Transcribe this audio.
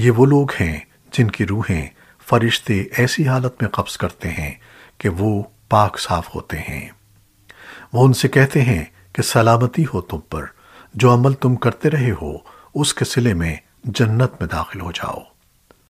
یہ وہ لوگ ہیں جن کی روحیں فرشتے ایسی حالت میں قبض کرتے ہیں کہ وہ پاک صاف ہوتے ہیں۔ وہ ان سے کہتے ہیں کہ سلامتی ہو تم پر، جو عمل تم کرتے رہے ہو، اس کے سلے میں جنت میں داخل ہو جاؤ۔